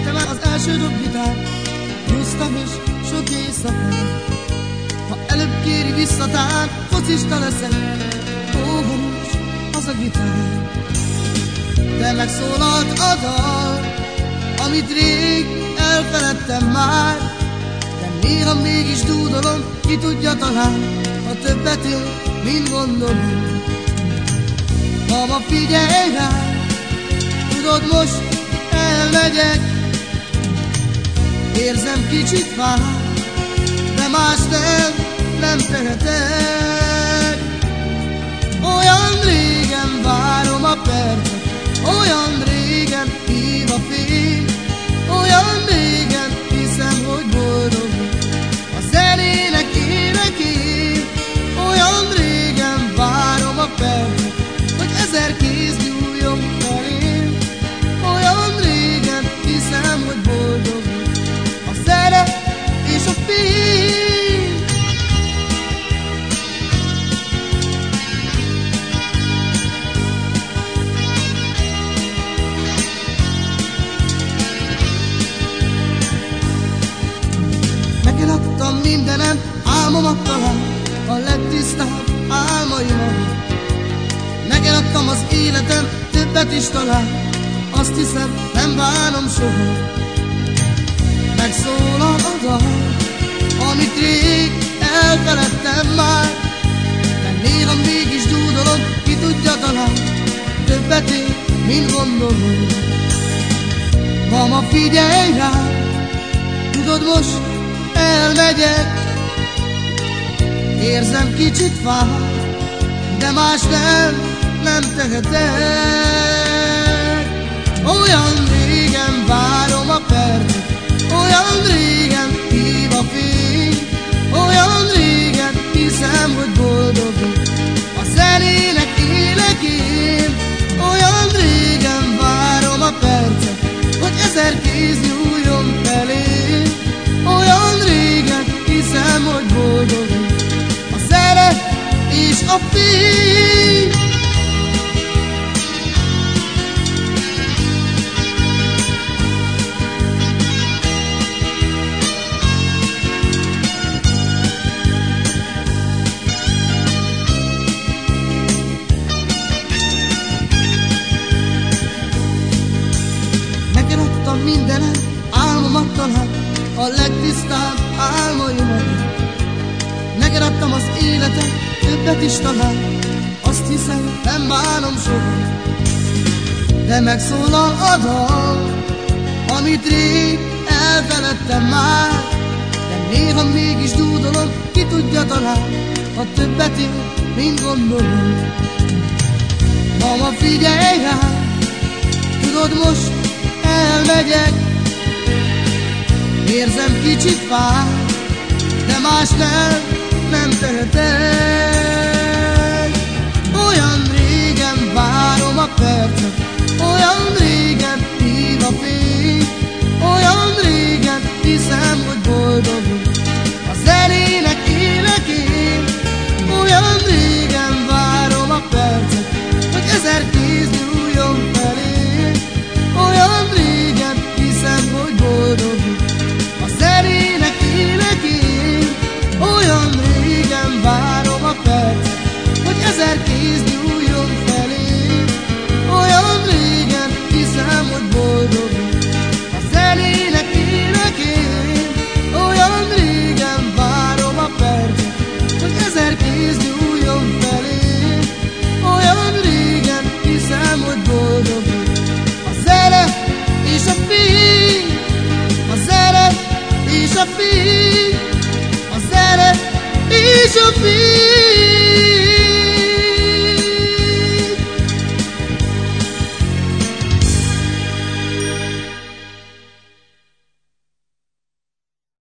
Kértem el az első dobgitár, húztam és sok éjszakát. Ha előbb kéri visszatár, focista leszek, óvos az a gitár. De megszólalt a dal, amit rég elfeledtem már, de néha mégis dúdolom, ki tudja talán, ha többet él, mint gondolom. Mama, figyelj rá, tudod most elmegyek, érzem kicsit fáj, de más nem, nem tehetek. Olyan többet is talán, azt hiszem, nem bánom soha. Megszólal a dal, amit rég elfeledtem már, de néha mégis dúdolom, ki tudja talán, többet ér, mint gondolom. Mama, figyelj rá, tudod most elmegyek, érzem kicsit fáj, de más nem, nem tehetek. Ezer kéz nyúljon felé, olyan régen hiszem, hogy boldog a zene és a fény. A legtisztább álmaimat. Neked adtam az életet, többet is talán, azt hiszem, nem bánom soha. De megszólal a dal, amit rég elfeledtem már, de néha mégis dúdolom, ki tudja talán, ha többet ér, mint gondolom. Mama, figyelj rá, tudod most elmegyek, érzem kicsit fáj, de más nem, nem tehetek. desafio.